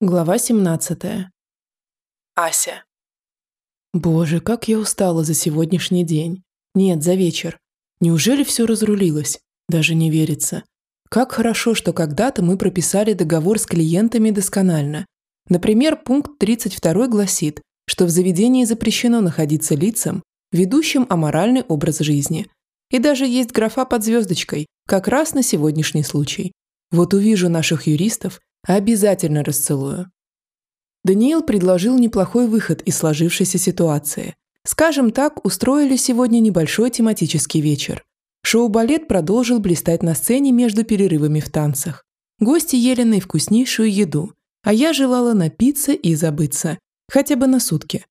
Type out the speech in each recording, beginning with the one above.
Глава 17. Ася. Боже, как я устала за сегодняшний день. Нет, за вечер. Неужели все разрулилось? Даже не верится. Как хорошо, что когда-то мы прописали договор с клиентами досконально. Например, пункт 32 гласит, что в заведении запрещено находиться лицам, ведущим аморальный образ жизни. И даже есть графа под звездочкой, как раз на сегодняшний случай. Вот увижу наших юристов – Обязательно расцелую. Даниил предложил неплохой выход из сложившейся ситуации. Скажем так, устроили сегодня небольшой тематический вечер. Шоу-балет продолжил блистать на сцене между перерывами в танцах. Гости ели наивкуснейшую еду, а я желала напиться и забыться, хотя бы на сутки.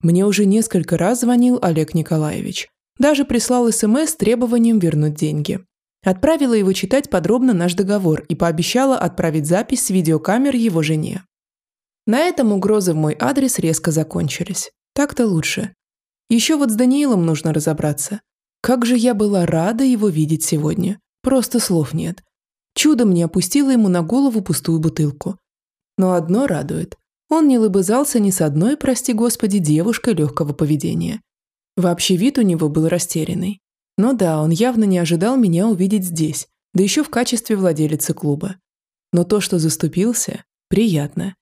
Мне уже несколько раз звонил Олег Николаевич. Даже прислал СМС с требованием вернуть деньги. Отправила его читать подробно наш договор и пообещала отправить запись с видеокамер его жене. На этом угрозы в мой адрес резко закончились. Так-то лучше. Еще вот с Даниилом нужно разобраться. Как же я была рада его видеть сегодня. Просто слов нет. Чудом не опустила ему на голову пустую бутылку. Но одно радует. Он не лыбызался ни с одной, прости господи, девушкой легкого поведения. Вообще вид у него был растерянный. Но да, он явно не ожидал меня увидеть здесь, да еще в качестве владелицы клуба. Но то, что заступился, приятно.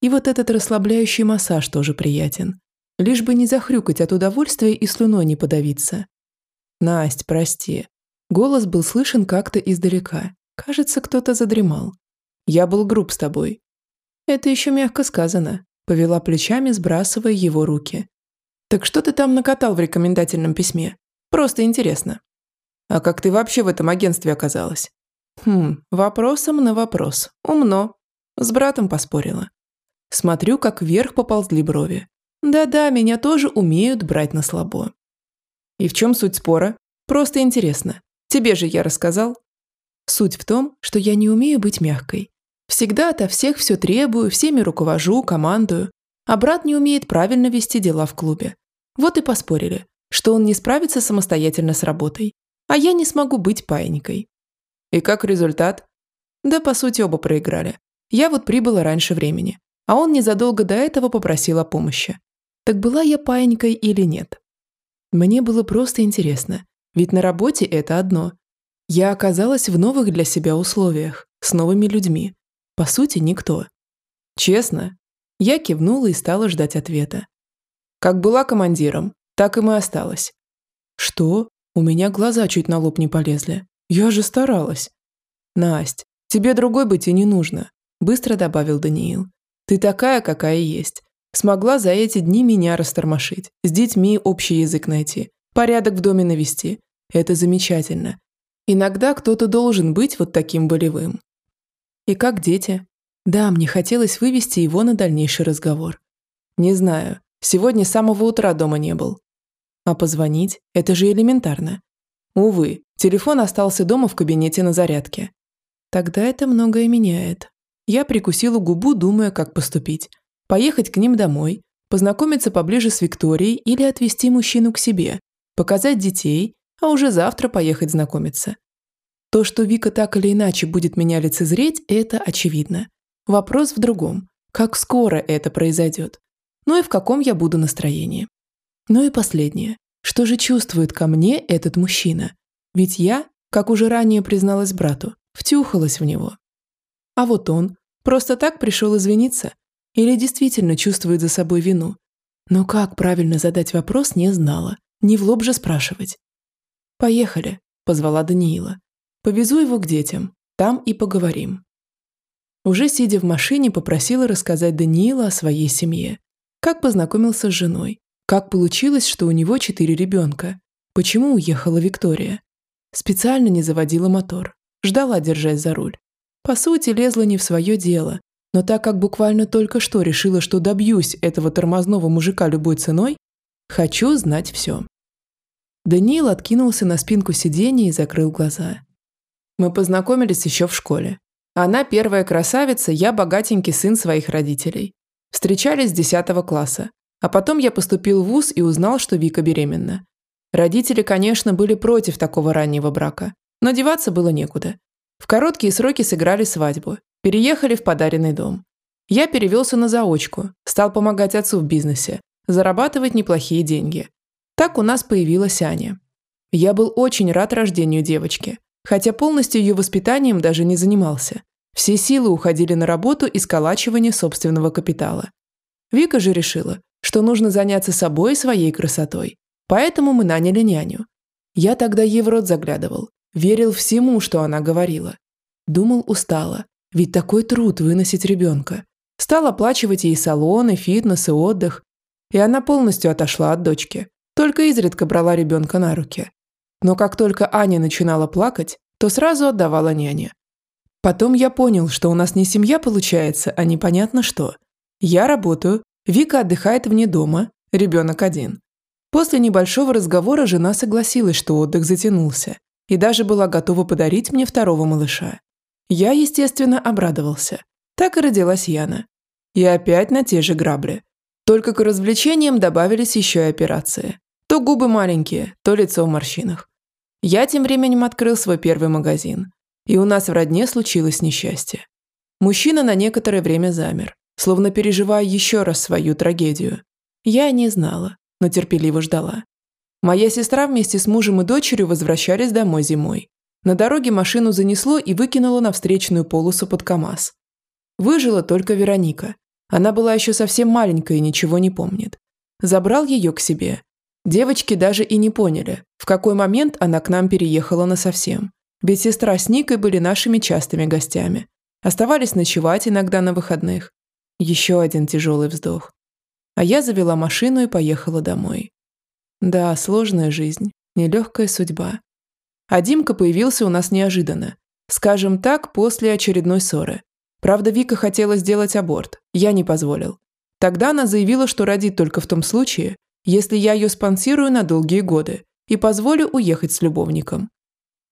И вот этот расслабляющий массаж тоже приятен. Лишь бы не захрюкать от удовольствия и слюной не подавиться. «Насть, прости». Голос был слышен как-то издалека. Кажется, кто-то задремал. «Я был груб с тобой». «Это еще мягко сказано», – повела плечами, сбрасывая его руки. «Так что ты там накатал в рекомендательном письме?» Просто интересно. А как ты вообще в этом агентстве оказалась? Хм, вопросом на вопрос. Умно. С братом поспорила. Смотрю, как вверх поползли брови. Да-да, меня тоже умеют брать на слабо. И в чем суть спора? Просто интересно. Тебе же я рассказал. Суть в том, что я не умею быть мягкой. Всегда ото всех все требую, всеми руковожу, командую. А брат не умеет правильно вести дела в клубе. Вот и поспорили что он не справится самостоятельно с работой, а я не смогу быть паинькой. И как результат? Да, по сути, оба проиграли. Я вот прибыла раньше времени, а он незадолго до этого попросил о помощи. Так была я паинькой или нет? Мне было просто интересно, ведь на работе это одно. Я оказалась в новых для себя условиях, с новыми людьми. По сути, никто. Честно, я кивнула и стала ждать ответа. Как была командиром, так им и осталось. Что? У меня глаза чуть на лоб не полезли. Я же старалась. Насть, тебе другой быть и не нужно, быстро добавил Даниил. Ты такая, какая есть. Смогла за эти дни меня растормошить, с детьми общий язык найти, порядок в доме навести. Это замечательно. Иногда кто-то должен быть вот таким болевым. И как дети? Да, мне хотелось вывести его на дальнейший разговор. Не знаю, сегодня с самого утра дома не был. А позвонить – это же элементарно. Увы, телефон остался дома в кабинете на зарядке. Тогда это многое меняет. Я прикусила губу, думая, как поступить. Поехать к ним домой, познакомиться поближе с Викторией или отвезти мужчину к себе, показать детей, а уже завтра поехать знакомиться. То, что Вика так или иначе будет меня лицезреть, это очевидно. Вопрос в другом. Как скоро это произойдет? Ну и в каком я буду настроении? Ну и последнее. Что же чувствует ко мне этот мужчина? Ведь я, как уже ранее призналась брату, втюхалась в него. А вот он просто так пришел извиниться или действительно чувствует за собой вину. Но как правильно задать вопрос, не знала. Не в лоб же спрашивать. «Поехали», – позвала Даниила. «Повезу его к детям. Там и поговорим». Уже сидя в машине, попросила рассказать Даниила о своей семье. Как познакомился с женой, как получилось, что у него четыре ребенка? Почему уехала Виктория? Специально не заводила мотор. Ждала, держась за руль. По сути, лезла не в свое дело. Но так как буквально только что решила, что добьюсь этого тормозного мужика любой ценой, хочу знать все. Даниил откинулся на спинку сиденья и закрыл глаза. Мы познакомились еще в школе. Она первая красавица, я богатенький сын своих родителей. Встречались с 10 класса. А потом я поступил в ВУЗ и узнал, что Вика беременна. Родители, конечно, были против такого раннего брака, но деваться было некуда. В короткие сроки сыграли свадьбу, переехали в подаренный дом. Я перевелся на заочку, стал помогать отцу в бизнесе, зарабатывать неплохие деньги. Так у нас появилась Аня. Я был очень рад рождению девочки, хотя полностью ее воспитанием даже не занимался. Все силы уходили на работу и сколачивание собственного капитала. Вика же решила, что нужно заняться собой и своей красотой. Поэтому мы наняли няню. Я тогда ей в рот заглядывал, верил всему, что она говорила. Думал, устала, ведь такой труд выносить ребенка. Стал оплачивать ей салоны, фитнес и отдых. И она полностью отошла от дочки, только изредка брала ребенка на руки. Но как только Аня начинала плакать, то сразу отдавала няне. Потом я понял, что у нас не семья получается, а непонятно что. Я работаю, Вика отдыхает вне дома, ребенок один. После небольшого разговора жена согласилась, что отдых затянулся, и даже была готова подарить мне второго малыша. Я, естественно, обрадовался. Так и родилась Яна. И опять на те же грабли. Только к развлечениям добавились еще и операции. То губы маленькие, то лицо в морщинах. Я тем временем открыл свой первый магазин и у нас в родне случилось несчастье. Мужчина на некоторое время замер, словно переживая еще раз свою трагедию. Я не знала, но терпеливо ждала. Моя сестра вместе с мужем и дочерью возвращались домой зимой. На дороге машину занесло и выкинуло на встречную полосу под КАМАЗ. Выжила только Вероника. Она была еще совсем маленькая и ничего не помнит. Забрал ее к себе. Девочки даже и не поняли, в какой момент она к нам переехала насовсем. Ведь сестра с Никой были нашими частыми гостями. Оставались ночевать иногда на выходных. Еще один тяжелый вздох. А я завела машину и поехала домой. Да, сложная жизнь, нелегкая судьба. А Димка появился у нас неожиданно. Скажем так, после очередной ссоры. Правда, Вика хотела сделать аборт. Я не позволил. Тогда она заявила, что родит только в том случае, если я ее спонсирую на долгие годы и позволю уехать с любовником.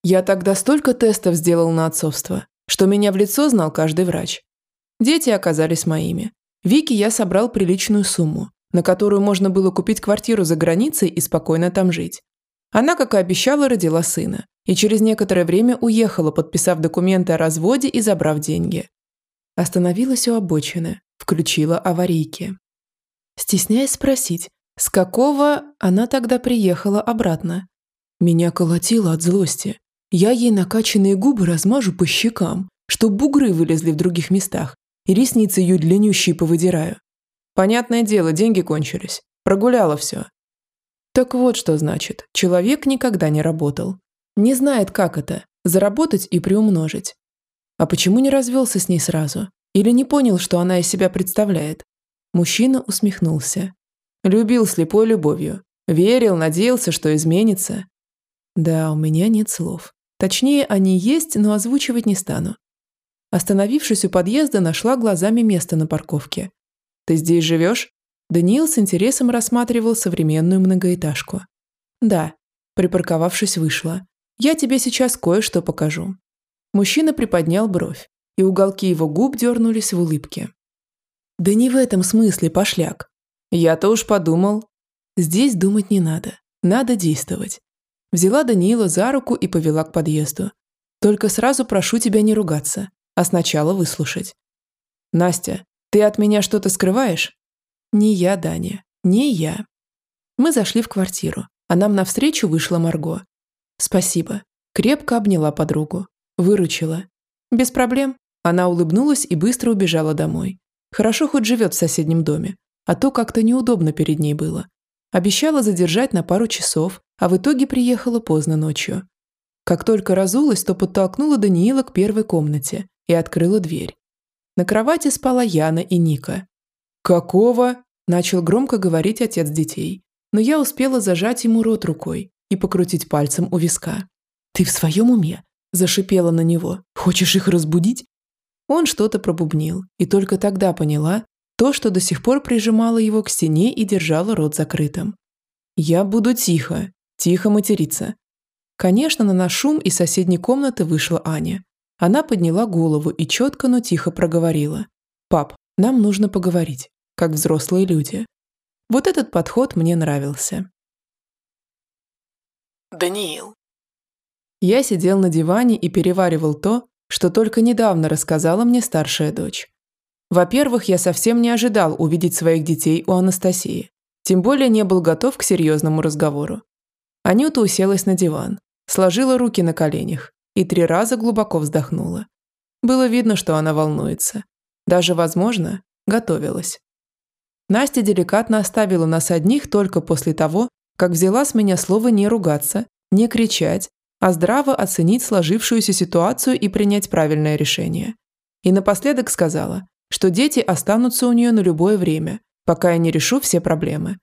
Я тогда столько тестов сделал на отцовство, что меня в лицо знал каждый врач. Дети оказались моими. Вике я собрал приличную сумму, на которую можно было купить квартиру за границей и спокойно там жить. Она, как и обещала, родила сына и через некоторое время уехала, подписав документы о разводе и забрав деньги. Остановилась у обочины, включила аварийки. Стесняясь спросить, с какого она тогда приехала обратно. Меня колотило от злости. Я ей накачанные губы размажу по щекам, что бугры вылезли в других местах, и ресницы ее длиннющие повыдираю. Понятное дело, деньги кончились. Прогуляла все. Так вот что значит, человек никогда не работал. Не знает, как это – заработать и приумножить. А почему не развелся с ней сразу? Или не понял, что она из себя представляет? Мужчина усмехнулся. Любил слепой любовью. Верил, надеялся, что изменится. Да, у меня нет слов. Точнее, они есть, но озвучивать не стану. Остановившись у подъезда, нашла глазами место на парковке. «Ты здесь живешь?» Даниил с интересом рассматривал современную многоэтажку. «Да», припарковавшись, вышла. «Я тебе сейчас кое-что покажу». Мужчина приподнял бровь, и уголки его губ дернулись в улыбке. «Да не в этом смысле, пошляк. Я-то уж подумал. Здесь думать не надо. Надо действовать. Взяла Даниила за руку и повела к подъезду. «Только сразу прошу тебя не ругаться, а сначала выслушать». «Настя, ты от меня что-то скрываешь?» «Не я, Даня, не я». Мы зашли в квартиру, а нам навстречу вышла Марго. «Спасибо». Крепко обняла подругу. Выручила. «Без проблем». Она улыбнулась и быстро убежала домой. Хорошо хоть живет в соседнем доме, а то как-то неудобно перед ней было. Обещала задержать на пару часов, а в итоге приехала поздно ночью. Как только разулась, то подтолкнула Даниила к первой комнате и открыла дверь. На кровати спала Яна и Ника. «Какого?» – начал громко говорить отец детей, но я успела зажать ему рот рукой и покрутить пальцем у виска. «Ты в своем уме?» – зашипела на него. «Хочешь их разбудить?» Он что-то пробубнил, и только тогда поняла, то, что до сих пор прижимало его к стене и держало рот закрытым. «Я буду тихо, тихо материться». Конечно, на наш шум из соседней комнаты вышла Аня. Она подняла голову и четко, но тихо проговорила. «Пап, нам нужно поговорить, как взрослые люди». Вот этот подход мне нравился. Даниил. Я сидел на диване и переваривал то, что только недавно рассказала мне старшая дочь. Во-первых, я совсем не ожидал увидеть своих детей у Анастасии. Тем более не был готов к серьезному разговору. Анюта уселась на диван, сложила руки на коленях и три раза глубоко вздохнула. Было видно, что она волнуется. Даже, возможно, готовилась. Настя деликатно оставила нас одних только после того, как взяла с меня слово не ругаться, не кричать, а здраво оценить сложившуюся ситуацию и принять правильное решение. И напоследок сказала, что дети останутся у нее на любое время, пока я не решу все проблемы.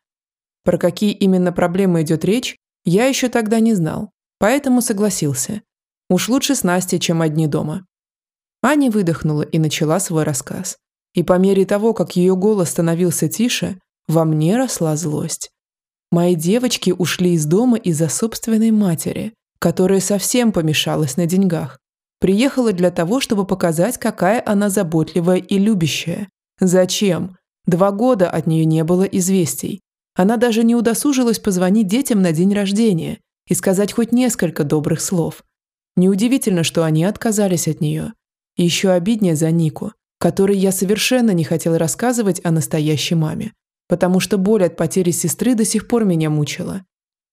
Про какие именно проблемы идет речь, я еще тогда не знал, поэтому согласился. Уж лучше с Настей, чем одни дома. Аня выдохнула и начала свой рассказ. И по мере того, как ее голос становился тише, во мне росла злость. Мои девочки ушли из дома из-за собственной матери, которая совсем помешалась на деньгах. Приехала для того, чтобы показать, какая она заботливая и любящая. Зачем? Два года от нее не было известий. Она даже не удосужилась позвонить детям на день рождения и сказать хоть несколько добрых слов. Неудивительно, что они отказались от нее. Еще обиднее за Нику, которой я совершенно не хотел рассказывать о настоящей маме, потому что боль от потери сестры до сих пор меня мучила.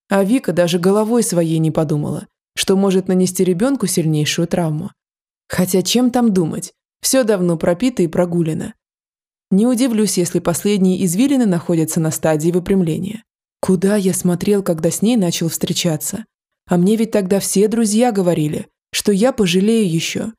А Вика даже головой своей не подумала, что может нанести ребенку сильнейшую травму. Хотя чем там думать? Все давно пропито и прогулено. Не удивлюсь, если последние извилины находятся на стадии выпрямления. Куда я смотрел, когда с ней начал встречаться? А мне ведь тогда все друзья говорили, что я пожалею еще.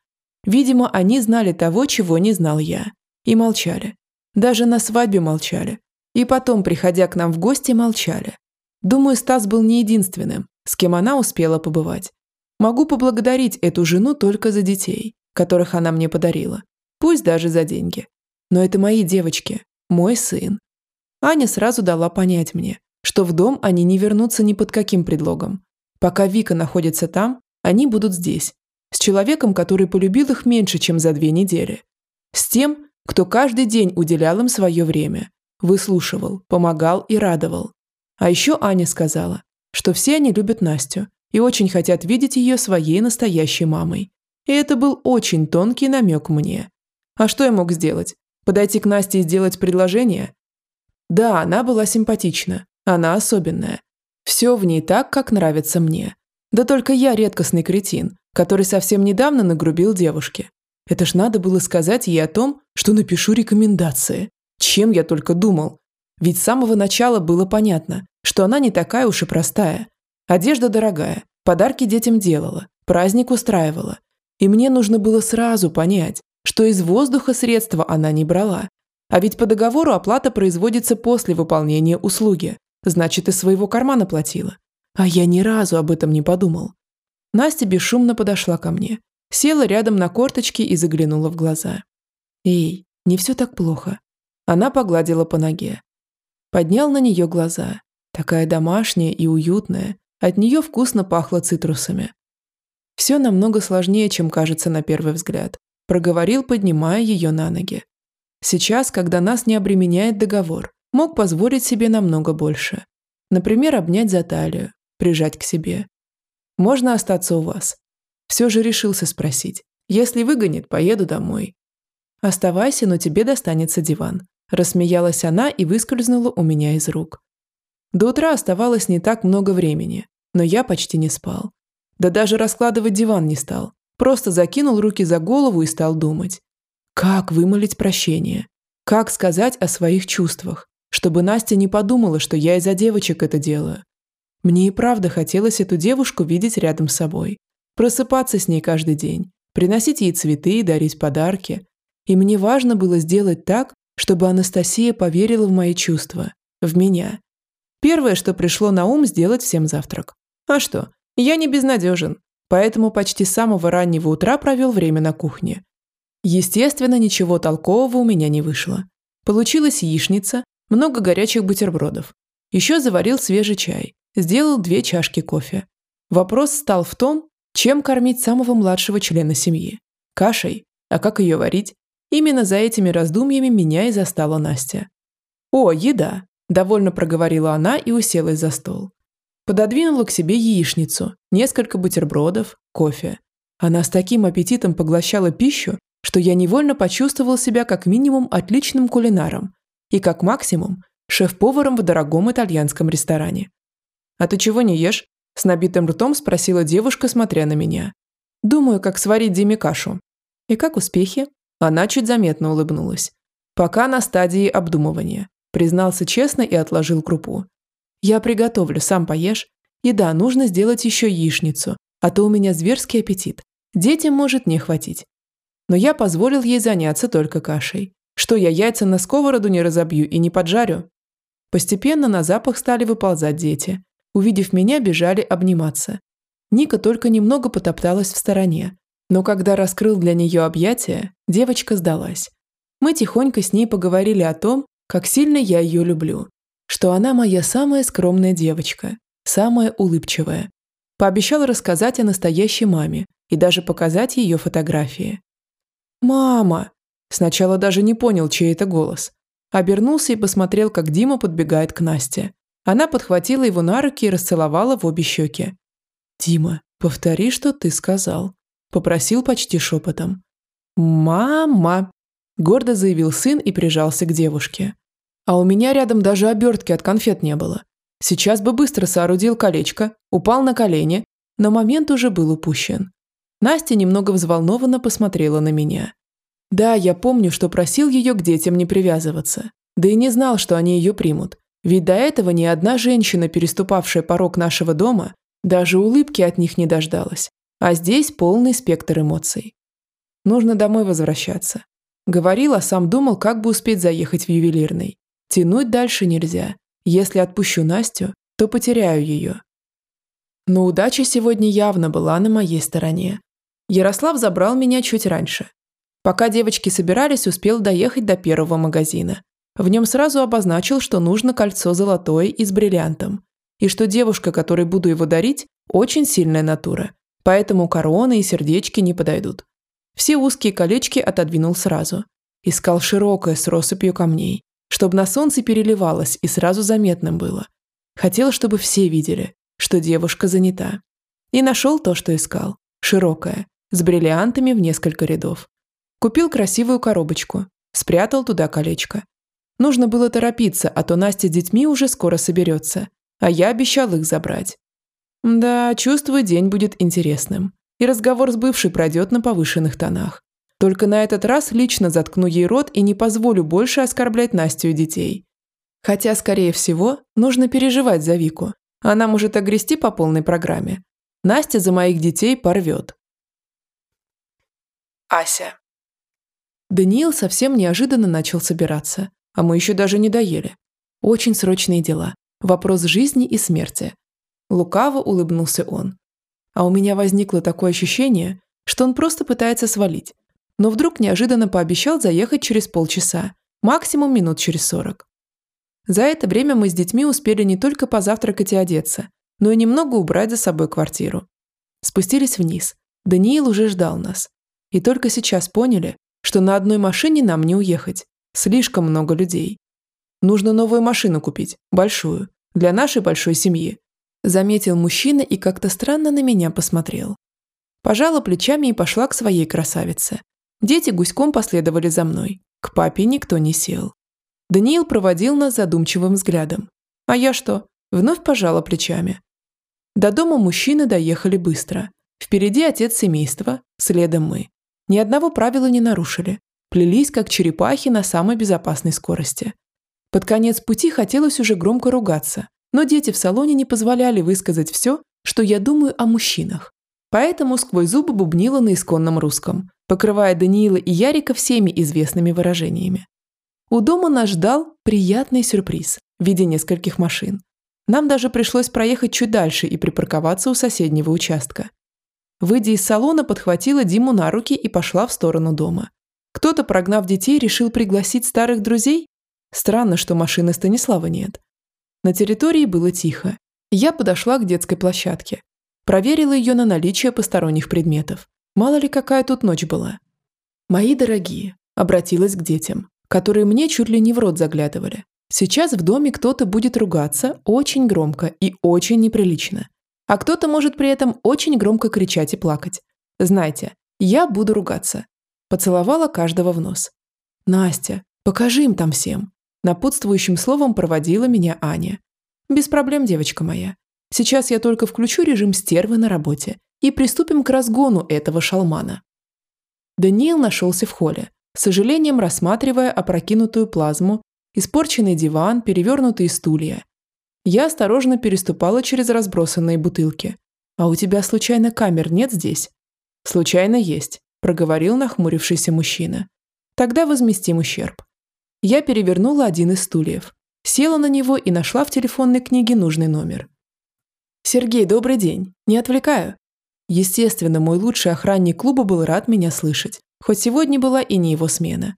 Видимо, они знали того, чего не знал я. И молчали. Даже на свадьбе молчали. И потом, приходя к нам в гости, молчали. Думаю, Стас был не единственным, с кем она успела побывать. Могу поблагодарить эту жену только за детей, которых она мне подарила. Пусть даже за деньги. Но это мои девочки, мой сын. Аня сразу дала понять мне, что в дом они не вернутся ни под каким предлогом. Пока Вика находится там, они будут здесь. С человеком, который полюбил их меньше, чем за две недели. С тем, кто каждый день уделял им свое время. Выслушивал, помогал и радовал. А еще Аня сказала, что все они любят Настю и очень хотят видеть ее своей настоящей мамой. И это был очень тонкий намек мне. А что я мог сделать? Подойти к Насте и сделать предложение? Да, она была симпатична. Она особенная. Все в ней так, как нравится мне. Да только я редкостный кретин, который совсем недавно нагрубил девушке. Это ж надо было сказать ей о том, что напишу рекомендации. Чем я только думал. Ведь с самого начала было понятно, что она не такая уж и простая. Одежда дорогая, подарки детям делала, праздник устраивала. И мне нужно было сразу понять, что из воздуха средства она не брала. А ведь по договору оплата производится после выполнения услуги. Значит, из своего кармана платила. А я ни разу об этом не подумал. Настя бесшумно подошла ко мне, села рядом на корточки и заглянула в глаза. «Эй, не все так плохо». Она погладила по ноге. Поднял на нее глаза. Такая домашняя и уютная. От нее вкусно пахло цитрусами. Все намного сложнее, чем кажется на первый взгляд проговорил, поднимая ее на ноги. Сейчас, когда нас не обременяет договор, мог позволить себе намного больше. Например, обнять за талию, прижать к себе. Можно остаться у вас. Все же решился спросить. Если выгонит, поеду домой. Оставайся, но тебе достанется диван. Рассмеялась она и выскользнула у меня из рук. До утра оставалось не так много времени, но я почти не спал. Да даже раскладывать диван не стал. Просто закинул руки за голову и стал думать. Как вымолить прощение? Как сказать о своих чувствах? Чтобы Настя не подумала, что я из-за девочек это делаю. Мне и правда хотелось эту девушку видеть рядом с собой. Просыпаться с ней каждый день, приносить ей цветы и дарить подарки. И мне важно было сделать так, чтобы Анастасия поверила в мои чувства, в меня. Первое, что пришло на ум, сделать всем завтрак. А что, я не безнадежен поэтому почти с самого раннего утра провел время на кухне. Естественно, ничего толкового у меня не вышло. Получилась яичница, много горячих бутербродов. Еще заварил свежий чай, сделал две чашки кофе. Вопрос стал в том, чем кормить самого младшего члена семьи. Кашей. А как ее варить? Именно за этими раздумьями меня и застала Настя. «О, еда!» – довольно проговорила она и уселась за стол. Пододвинула к себе яичницу, несколько бутербродов, кофе. Она с таким аппетитом поглощала пищу, что я невольно почувствовал себя как минимум отличным кулинаром и как максимум шеф-поваром в дорогом итальянском ресторане. «А ты чего не ешь?» – с набитым ртом спросила девушка, смотря на меня. «Думаю, как сварить Диме кашу». «И как успехи?» Она чуть заметно улыбнулась. «Пока на стадии обдумывания», – признался честно и отложил крупу. «Я приготовлю, сам поешь. И да, нужно сделать еще яичницу, а то у меня зверский аппетит. Детям может не хватить». Но я позволил ей заняться только кашей. Что я яйца на сковороду не разобью и не поджарю? Постепенно на запах стали выползать дети. Увидев меня, бежали обниматься. Ника только немного потопталась в стороне, но когда раскрыл для нее объятия, девочка сдалась. Мы тихонько с ней поговорили о том, как сильно я ее люблю, что она моя самая скромная девочка, самая улыбчивая. Пообещал рассказать о настоящей маме и даже показать ее фотографии. «Мама!» Сначала даже не понял, чей это голос. Обернулся и посмотрел, как Дима подбегает к Насте. Она подхватила его на руки и расцеловала в обе щеки. «Дима, повтори, что ты сказал», – попросил почти шепотом. «Мама!» – гордо заявил сын и прижался к девушке. А у меня рядом даже обертки от конфет не было. Сейчас бы быстро соорудил колечко, упал на колени, но момент уже был упущен. Настя немного взволнованно посмотрела на меня. Да, я помню, что просил ее к детям не привязываться. Да и не знал, что они ее примут. Ведь до этого ни одна женщина, переступавшая порог нашего дома, даже улыбки от них не дождалась. А здесь полный спектр эмоций. Нужно домой возвращаться. Говорил, а сам думал, как бы успеть заехать в ювелирный. Тянуть дальше нельзя. Если отпущу Настю, то потеряю ее. Но удача сегодня явно была на моей стороне. Ярослав забрал меня чуть раньше. Пока девочки собирались, успел доехать до первого магазина. В нем сразу обозначил, что нужно кольцо золотое и с бриллиантом. И что девушка, которой буду его дарить, очень сильная натура. Поэтому короны и сердечки не подойдут. Все узкие колечки отодвинул сразу. Искал широкое с россыпью камней, чтобы на солнце переливалось и сразу заметным было. Хотел, чтобы все видели, что девушка занята. И нашел то, что искал. Широкое, с бриллиантами в несколько рядов. Купил красивую коробочку, спрятал туда колечко. Нужно было торопиться, а то Настя с детьми уже скоро соберется, а я обещал их забрать. Да, чувствую, день будет интересным. И разговор с бывшей пройдет на повышенных тонах. Только на этот раз лично заткну ей рот и не позволю больше оскорблять Настю и детей. Хотя, скорее всего, нужно переживать за Вику. Она может огрести по полной программе. Настя за моих детей порвет. Ася. Даниил совсем неожиданно начал собираться, а мы еще даже не доели. Очень срочные дела. Вопрос жизни и смерти. Лукаво улыбнулся он. А у меня возникло такое ощущение, что он просто пытается свалить. Но вдруг неожиданно пообещал заехать через полчаса, максимум минут через сорок. За это время мы с детьми успели не только позавтракать и одеться, но и немного убрать за собой квартиру. Спустились вниз. Даниил уже ждал нас. И только сейчас поняли, что на одной машине нам не уехать. Слишком много людей. Нужно новую машину купить, большую, для нашей большой семьи. Заметил мужчина и как-то странно на меня посмотрел. Пожала плечами и пошла к своей красавице. Дети гуськом последовали за мной. К папе никто не сел. Даниил проводил нас задумчивым взглядом. А я что? Вновь пожала плечами. До дома мужчины доехали быстро. Впереди отец семейства, следом мы. Ни одного правила не нарушили. Плелись, как черепахи, на самой безопасной скорости. Под конец пути хотелось уже громко ругаться, но дети в салоне не позволяли высказать все, что я думаю о мужчинах. Поэтому сквозь зубы бубнила на исконном русском, покрывая Даниила и Ярика всеми известными выражениями. У дома нас ждал приятный сюрприз в виде нескольких машин. Нам даже пришлось проехать чуть дальше и припарковаться у соседнего участка. Выйдя из салона, подхватила Диму на руки и пошла в сторону дома. Кто-то, прогнав детей, решил пригласить старых друзей? Странно, что машины Станислава нет. На территории было тихо. Я подошла к детской площадке. Проверила ее на наличие посторонних предметов. Мало ли, какая тут ночь была. «Мои дорогие», – обратилась к детям, которые мне чуть ли не в рот заглядывали. «Сейчас в доме кто-то будет ругаться очень громко и очень неприлично. А кто-то может при этом очень громко кричать и плакать. Знайте, я буду ругаться. Поцеловала каждого в нос. Настя, покажи им там всем. Напутствующим словом проводила меня Аня. Без проблем, девочка моя. Сейчас я только включу режим стервы на работе и приступим к разгону этого шалмана. Даниил нашелся в холле, с сожалением рассматривая опрокинутую плазму, испорченный диван, перевернутые стулья. Я осторожно переступала через разбросанные бутылки. «А у тебя случайно камер нет здесь?» «Случайно есть», – проговорил нахмурившийся мужчина. «Тогда возместим ущерб». Я перевернула один из стульев, села на него и нашла в телефонной книге нужный номер. «Сергей, добрый день. Не отвлекаю?» Естественно, мой лучший охранник клуба был рад меня слышать, хоть сегодня была и не его смена.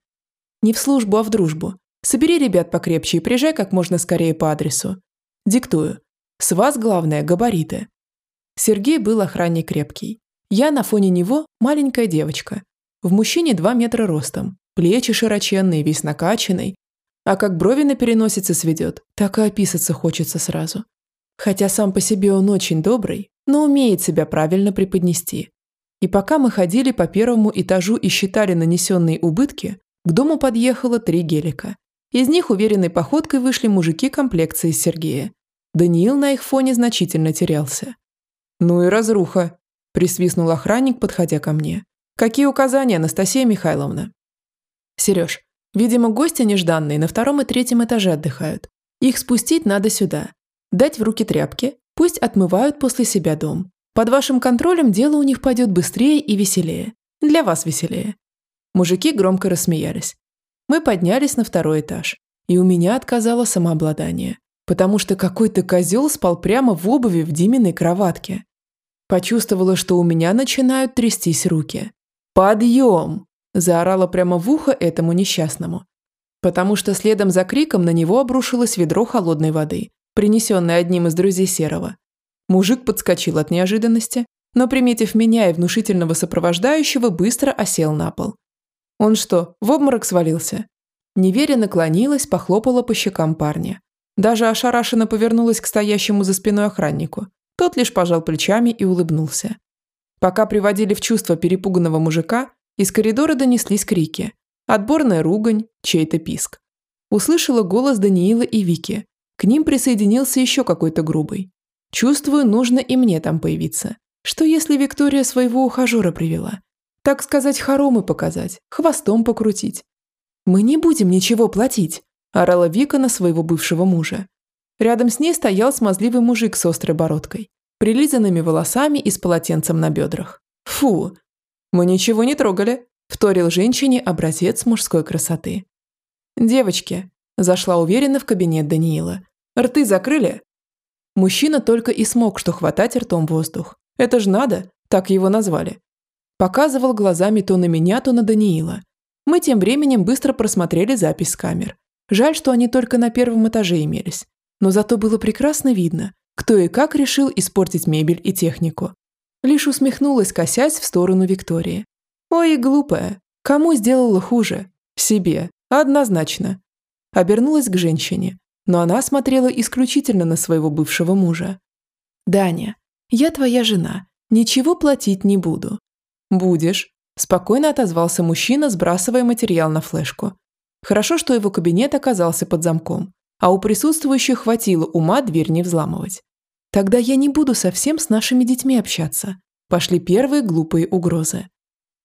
Не в службу, а в дружбу. Собери ребят покрепче и приезжай как можно скорее по адресу. Диктую. С вас главное – габариты. Сергей был охранник крепкий. Я на фоне него маленькая девочка. В мужчине 2 метра ростом, плечи широченные, весь накачанный. А как брови на переносице сведет, так и описаться хочется сразу. Хотя сам по себе он очень добрый, но умеет себя правильно преподнести. И пока мы ходили по первому этажу и считали нанесенные убытки, к дому подъехало три гелика. Из них уверенной походкой вышли мужики комплекции Сергея. Даниил на их фоне значительно терялся. «Ну и разруха», – присвистнул охранник, подходя ко мне. «Какие указания, Анастасия Михайловна?» «Сереж, видимо, гости нежданные на втором и третьем этаже отдыхают. Их спустить надо сюда. Дать в руки тряпки, пусть отмывают после себя дом. Под вашим контролем дело у них пойдет быстрее и веселее. Для вас веселее. Мужики громко рассмеялись. Мы поднялись на второй этаж, и у меня отказало самообладание, потому что какой-то козел спал прямо в обуви в Диминой кроватке. Почувствовала, что у меня начинают трястись руки. «Подъем!» – заорала прямо в ухо этому несчастному. Потому что следом за криком на него обрушилось ведро холодной воды, принесенный одним из друзей Серого. Мужик подскочил от неожиданности, но, приметив меня и внушительного сопровождающего, быстро осел на пол. Он что, в обморок свалился? Неверя наклонилась, похлопала по щекам парня. Даже ошарашенно повернулась к стоящему за спиной охраннику. Тот лишь пожал плечами и улыбнулся. Пока приводили в чувство перепуганного мужика, из коридора донеслись крики. Отборная ругань, чей-то писк. Услышала голос Даниила и Вики, к ним присоединился еще какой-то грубый. Чувствую, нужно и мне там появиться. Что если Виктория своего ухажера привела? Так сказать, хоромы показать, хвостом покрутить. «Мы не будем ничего платить», – орала Вика на своего бывшего мужа. Рядом с ней стоял смазливый мужик с острой бородкой, прилизанными волосами и с полотенцем на бедрах. «Фу! Мы ничего не трогали», – вторил женщине образец мужской красоты. «Девочки», – зашла уверенно в кабинет Даниила, Рты закрыли?» Мужчина только и смог что хватать ртом воздух. Это ж надо, так его назвали. Показывал глазами то на меня, то на Даниила. Мы тем временем быстро просмотрели запись с камер. Жаль, что они только на первом этаже имелись. Но зато было прекрасно видно, кто и как решил испортить мебель и технику. Лишь усмехнулась, косясь в сторону Виктории. «Ой, глупая, кому сделала хуже? Себе, однозначно». Обернулась к женщине, но она смотрела исключительно на своего бывшего мужа. «Даня, я твоя жена, ничего платить не буду». «Будешь», – спокойно отозвался мужчина, сбрасывая материал на флешку. Хорошо, что его кабинет оказался под замком, а у присутствующих хватило ума дверь не взламывать. «Тогда я не буду совсем с нашими детьми общаться», – пошли первые глупые угрозы.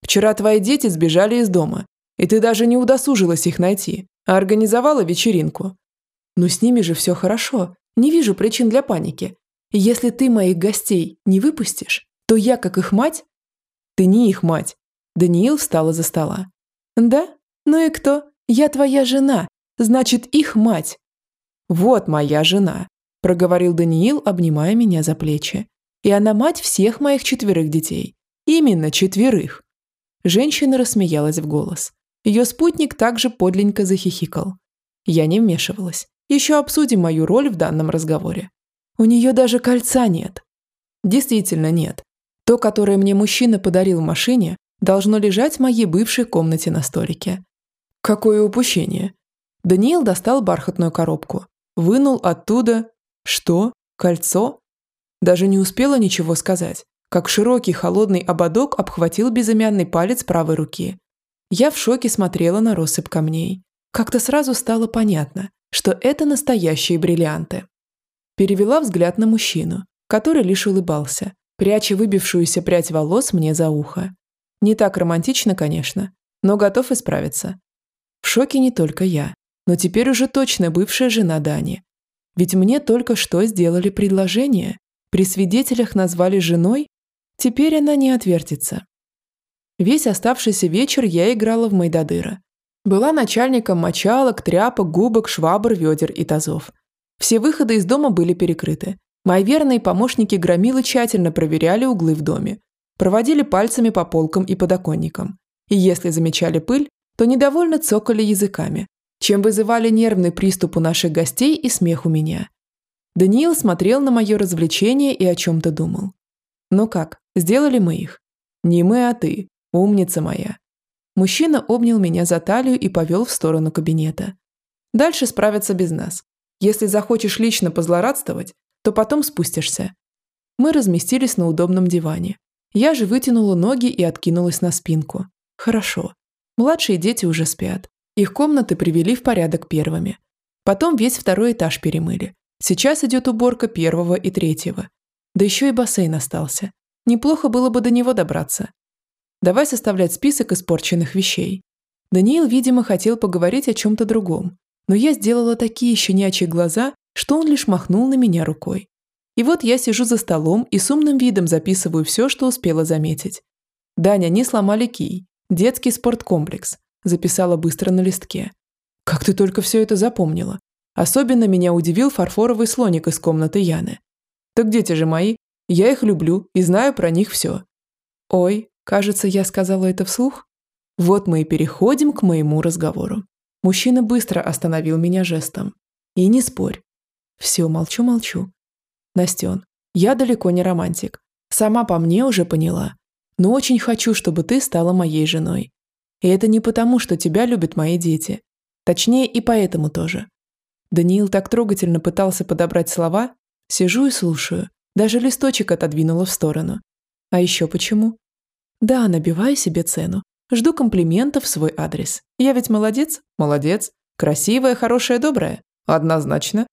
«Вчера твои дети сбежали из дома, и ты даже не удосужилась их найти, а организовала вечеринку. Но с ними же все хорошо. Не вижу причин для паники. Если ты моих гостей не выпустишь, то я, как их мать... Ты не их мать. Даниил встал из-за стола. Да? Ну и кто? Я твоя жена. Значит, их мать. Вот моя жена, проговорил Даниил, обнимая меня за плечи. И она мать всех моих четверых детей. Именно четверых. Женщина рассмеялась в голос. Ее спутник также подленько захихикал. Я не вмешивалась. Еще обсудим мою роль в данном разговоре. У нее даже кольца нет. Действительно нет. То, которое мне мужчина подарил в машине, должно лежать в моей бывшей комнате на столике. Какое упущение. Даниил достал бархатную коробку. Вынул оттуда... Что? Кольцо? Даже не успела ничего сказать, как широкий холодный ободок обхватил безымянный палец правой руки. Я в шоке смотрела на россыпь камней. Как-то сразу стало понятно, что это настоящие бриллианты. Перевела взгляд на мужчину, который лишь улыбался, пряча выбившуюся прядь волос мне за ухо. Не так романтично, конечно, но готов исправиться. В шоке не только я, но теперь уже точно бывшая жена Дани. Ведь мне только что сделали предложение, при свидетелях назвали женой, теперь она не отвертится. Весь оставшийся вечер я играла в Майдадыра. Была начальником мочалок, тряпок, губок, швабр, ведер и тазов. Все выходы из дома были перекрыты. Мои верные помощники громилы тщательно проверяли углы в доме, проводили пальцами по полкам и подоконникам. И если замечали пыль, то недовольно цокали языками, чем вызывали нервный приступ у наших гостей и смех у меня. Даниил смотрел на мое развлечение и о чем-то думал. «Ну как, сделали мы их?» «Не мы, а ты. Умница моя». Мужчина обнял меня за талию и повел в сторону кабинета. «Дальше справятся без нас. Если захочешь лично позлорадствовать, то потом спустишься». Мы разместились на удобном диване. Я же вытянула ноги и откинулась на спинку. Хорошо. Младшие дети уже спят. Их комнаты привели в порядок первыми. Потом весь второй этаж перемыли. Сейчас идет уборка первого и третьего. Да еще и бассейн остался. Неплохо было бы до него добраться. Давай составлять список испорченных вещей. Даниил, видимо, хотел поговорить о чем-то другом, но я сделала такие щенячьи глаза, что он лишь махнул на меня рукой. И вот я сижу за столом и с умным видом записываю все, что успела заметить. Даня, не сломали кий. Детский спорткомплекс записала быстро на листке. «Как ты только все это запомнила?» Особенно меня удивил фарфоровый слоник из комнаты Яны. «Так дети же мои, я их люблю и знаю про них все». «Ой, кажется, я сказала это вслух?» Вот мы и переходим к моему разговору. Мужчина быстро остановил меня жестом. И не спорь. Все, молчу-молчу. Настен, я далеко не романтик. Сама по мне уже поняла. Но очень хочу, чтобы ты стала моей женой. И это не потому, что тебя любят мои дети. Точнее, и поэтому тоже. Даниил так трогательно пытался подобрать слова. Сижу и слушаю. Даже листочек отодвинула в сторону. А еще почему? Да, набиваю себе цену. Жду комплиментов в свой адрес. Я ведь молодец? Молодец. Красивая, хорошая, добрая? Однозначно.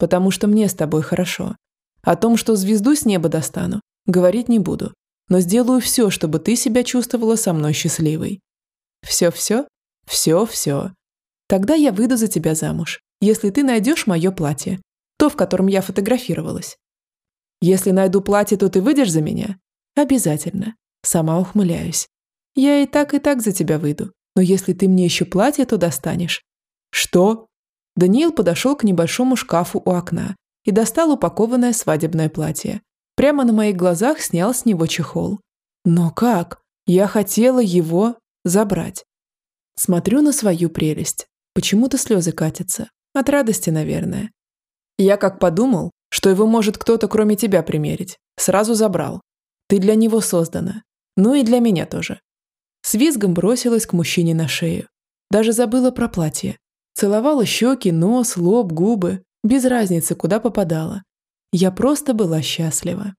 Потому что мне с тобой хорошо. О том, что звезду с неба достану, говорить не буду. Но сделаю все, чтобы ты себя чувствовала со мной счастливой. Все-все? Все-все. Тогда я выйду за тебя замуж, если ты найдешь мое платье, то, в котором я фотографировалась. Если найду платье, то ты выйдешь за меня? Обязательно. Сама ухмыляюсь. Я и так, и так за тебя выйду. Но если ты мне еще платье, то достанешь. Что? Даниил подошел к небольшому шкафу у окна и достал упакованное свадебное платье. Прямо на моих глазах снял с него чехол. Но как? Я хотела его Забрать. Смотрю на свою прелесть. Почему-то слезы катятся. От радости, наверное. Я как подумал, что его может кто-то кроме тебя примерить. Сразу забрал. Ты для него создана. Ну и для меня тоже. С визгом бросилась к мужчине на шею. Даже забыла про платье. Целовала щеки, нос, лоб, губы. Без разницы, куда попадала. Я просто была счастлива.